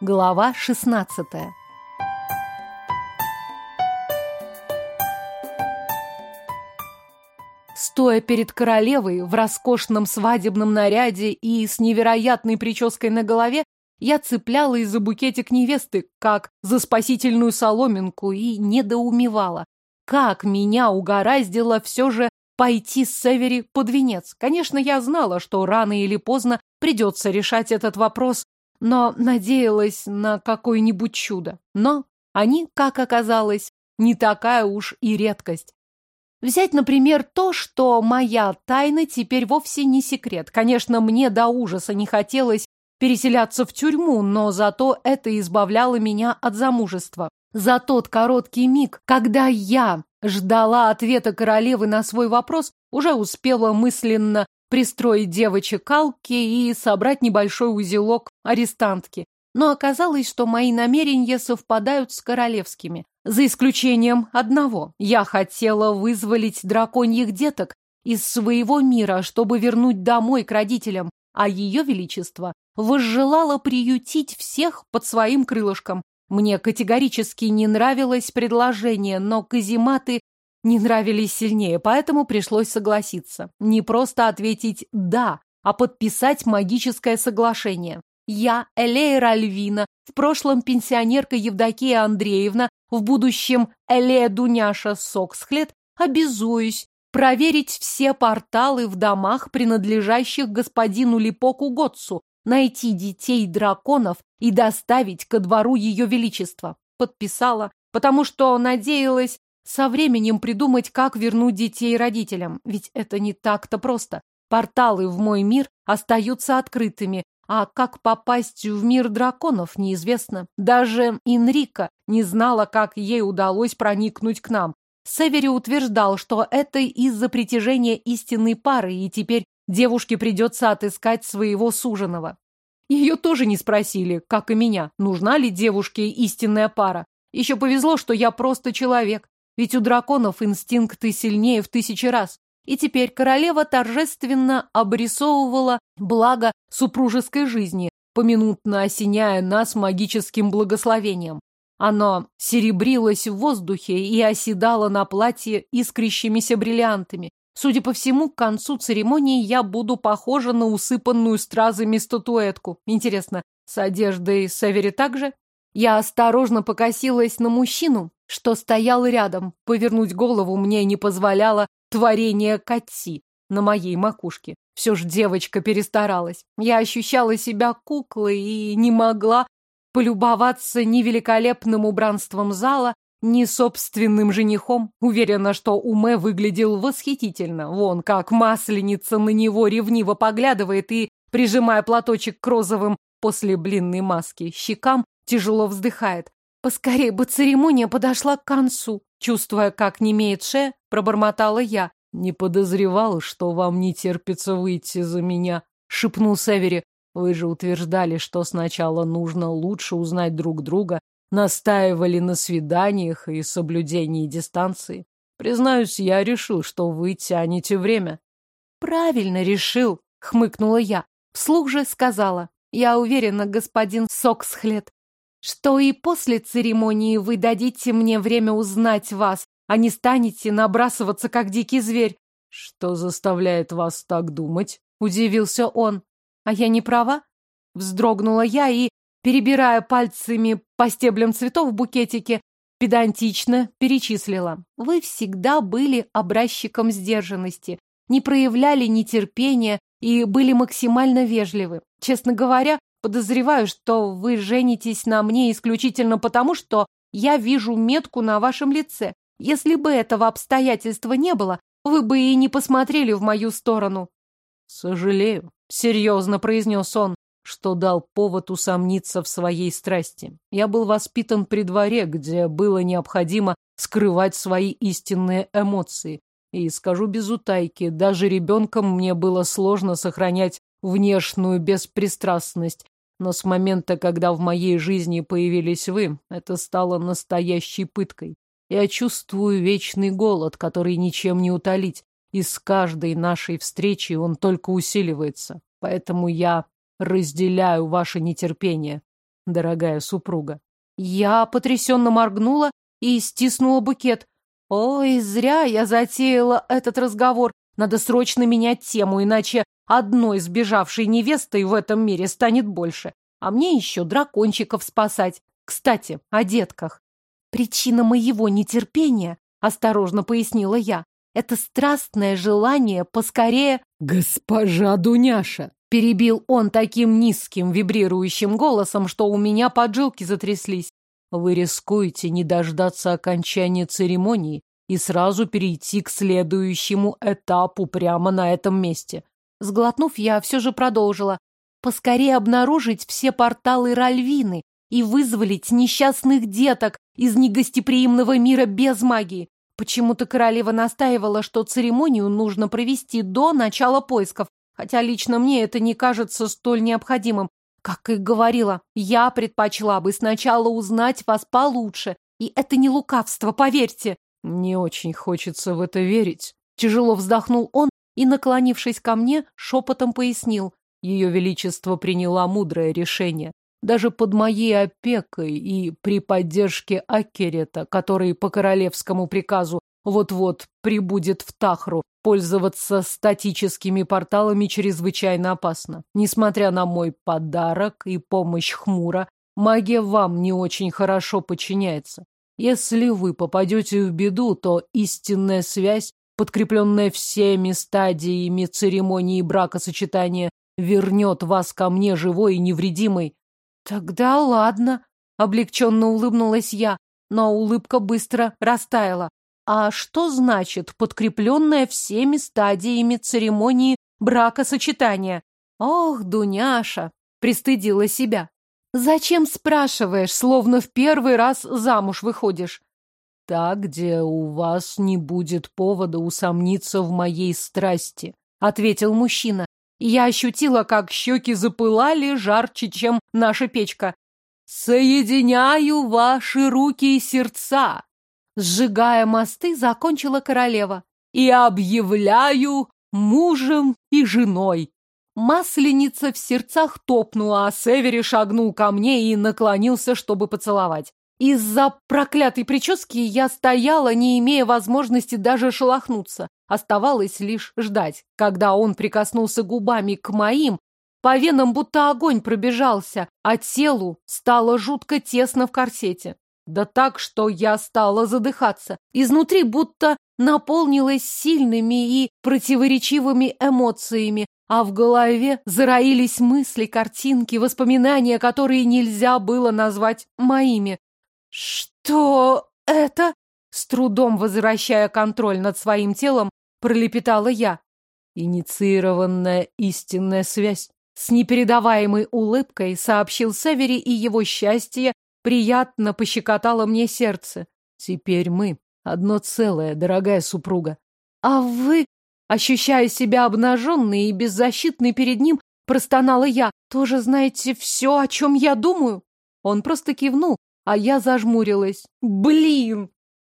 Глава 16 Стоя перед королевой в роскошном свадебном наряде и с невероятной прической на голове, я цепляла из-за букетик невесты, как за спасительную соломинку, и недоумевала. Как меня угораздило все же пойти с Севери под венец. Конечно, я знала, что рано или поздно придется решать этот вопрос, но надеялась на какое-нибудь чудо. Но они, как оказалось, не такая уж и редкость. Взять, например, то, что моя тайна теперь вовсе не секрет. Конечно, мне до ужаса не хотелось переселяться в тюрьму, но зато это избавляло меня от замужества. За тот короткий миг, когда я ждала ответа королевы на свой вопрос, уже успела мысленно пристроить девочек к Алке и собрать небольшой узелок арестантки. Но оказалось, что мои намерения совпадают с королевскими. За исключением одного. Я хотела вызволить драконьих деток из своего мира, чтобы вернуть домой к родителям, а ее величество возжелало приютить всех под своим крылышком. Мне категорически не нравилось предложение, но казематы не нравились сильнее, поэтому пришлось согласиться. Не просто ответить «да», а подписать магическое соглашение. Я, Элея Альвина, в прошлом пенсионерка Евдокия Андреевна, в будущем Элея Дуняша Соксхлет, обязуюсь проверить все порталы в домах, принадлежащих господину Липоку Готсу, найти детей драконов и доставить ко двору ее величества. Подписала, потому что надеялась со временем придумать, как вернуть детей родителям, ведь это не так-то просто. Порталы в мой мир остаются открытыми, а как попасть в мир драконов, неизвестно. Даже Инрика не знала, как ей удалось проникнуть к нам. Севери утверждал, что это из-за притяжения истинной пары, и теперь девушке придется отыскать своего суженого. Ее тоже не спросили, как и меня, нужна ли девушке истинная пара. Еще повезло, что я просто человек, ведь у драконов инстинкты сильнее в тысячи раз. И теперь королева торжественно обрисовывала благо супружеской жизни, поминутно осеняя нас магическим благословением. Оно серебрилось в воздухе и оседало на платье искрящимися бриллиантами. Судя по всему, к концу церемонии я буду похожа на усыпанную стразами статуэтку. Интересно, с одеждой Севери также? Я осторожно покосилась на мужчину, что стоял рядом. Повернуть голову мне не позволяло творение Катси на моей макушке. Все ж девочка перестаралась. Я ощущала себя куклой и не могла полюбоваться ни великолепным убранством зала, ни собственным женихом. Уверена, что Уме выглядел восхитительно. Вон как масленица на него ревниво поглядывает и, прижимая платочек к розовым после блинной маски щекам, тяжело вздыхает. Поскорее бы церемония подошла к концу. Чувствуя, как немеет ше, пробормотала я. «Не подозревал, что вам не терпится выйти за меня», — шепнул Севери. «Вы же утверждали, что сначала нужно лучше узнать друг друга, настаивали на свиданиях и соблюдении дистанции. Признаюсь, я решил, что вы тянете время». «Правильно решил», — хмыкнула я. Вслух же сказала. «Я уверена, господин Соксхлет, что и после церемонии вы дадите мне время узнать вас, а не станете набрасываться, как дикий зверь. Что заставляет вас так думать? Удивился он. А я не права? Вздрогнула я и, перебирая пальцами по стеблям цветов в букетике, педантично перечислила. Вы всегда были образчиком сдержанности, не проявляли нетерпения и были максимально вежливы. Честно говоря, подозреваю, что вы женитесь на мне исключительно потому, что я вижу метку на вашем лице. Если бы этого обстоятельства не было, вы бы и не посмотрели в мою сторону. Сожалею, серьезно произнес он, что дал повод усомниться в своей страсти. Я был воспитан при дворе, где было необходимо скрывать свои истинные эмоции. И скажу без утайки, даже ребенком мне было сложно сохранять внешнюю беспристрастность. Но с момента, когда в моей жизни появились вы, это стало настоящей пыткой. Я чувствую вечный голод, который ничем не утолить, и с каждой нашей встречи он только усиливается. Поэтому я разделяю ваше нетерпение. дорогая супруга. Я потрясенно моргнула и стиснула букет. Ой, зря я затеяла этот разговор. Надо срочно менять тему, иначе одной сбежавшей невестой в этом мире станет больше. А мне еще дракончиков спасать. Кстати, о детках. Причина моего нетерпения, осторожно пояснила я, это страстное желание поскорее... Госпожа Дуняша! Перебил он таким низким вибрирующим голосом, что у меня поджилки затряслись. Вы рискуете не дождаться окончания церемонии и сразу перейти к следующему этапу прямо на этом месте. Сглотнув, я все же продолжила. Поскорее обнаружить все порталы Ральвины и вызволить несчастных деток из негостеприимного мира без магии. Почему-то королева настаивала, что церемонию нужно провести до начала поисков, хотя лично мне это не кажется столь необходимым. Как и говорила, я предпочла бы сначала узнать вас получше, и это не лукавство, поверьте. Не очень хочется в это верить. Тяжело вздохнул он и, наклонившись ко мне, шепотом пояснил. Ее Величество приняла мудрое решение. Даже под моей опекой и при поддержке Акерета, который по королевскому приказу вот-вот прибудет в Тахру, пользоваться статическими порталами чрезвычайно опасно. Несмотря на мой подарок и помощь Хмура, магия вам не очень хорошо подчиняется. Если вы попадете в беду, то истинная связь, подкрепленная всеми стадиями церемонии бракосочетания, вернет вас ко мне живой и невредимой. Тогда ладно, облегченно улыбнулась я, но улыбка быстро растаяла. А что значит подкрепленная всеми стадиями церемонии бракосочетания? Ох, Дуняша, пристыдила себя. Зачем спрашиваешь, словно в первый раз замуж выходишь? Так, где у вас не будет повода усомниться в моей страсти, ответил мужчина. Я ощутила, как щеки запылали жарче, чем наша печка. «Соединяю ваши руки и сердца!» Сжигая мосты, закончила королева. «И объявляю мужем и женой!» Масленица в сердцах топнула, а Севери шагнул ко мне и наклонился, чтобы поцеловать. Из-за проклятой прически я стояла, не имея возможности даже шелохнуться. Оставалось лишь ждать. Когда он прикоснулся губами к моим, по венам будто огонь пробежался, а телу стало жутко тесно в корсете. Да так, что я стала задыхаться. Изнутри будто наполнилась сильными и противоречивыми эмоциями, а в голове зароились мысли, картинки, воспоминания, которые нельзя было назвать моими. «Что это?» С трудом возвращая контроль над своим телом, пролепетала я. Инициированная истинная связь. С непередаваемой улыбкой сообщил Севери, и его счастье приятно пощекотало мне сердце. Теперь мы одно целое, дорогая супруга. А вы, ощущая себя обнаженной и беззащитной перед ним, простонала я, тоже знаете все, о чем я думаю? Он просто кивнул, а я зажмурилась. Блин!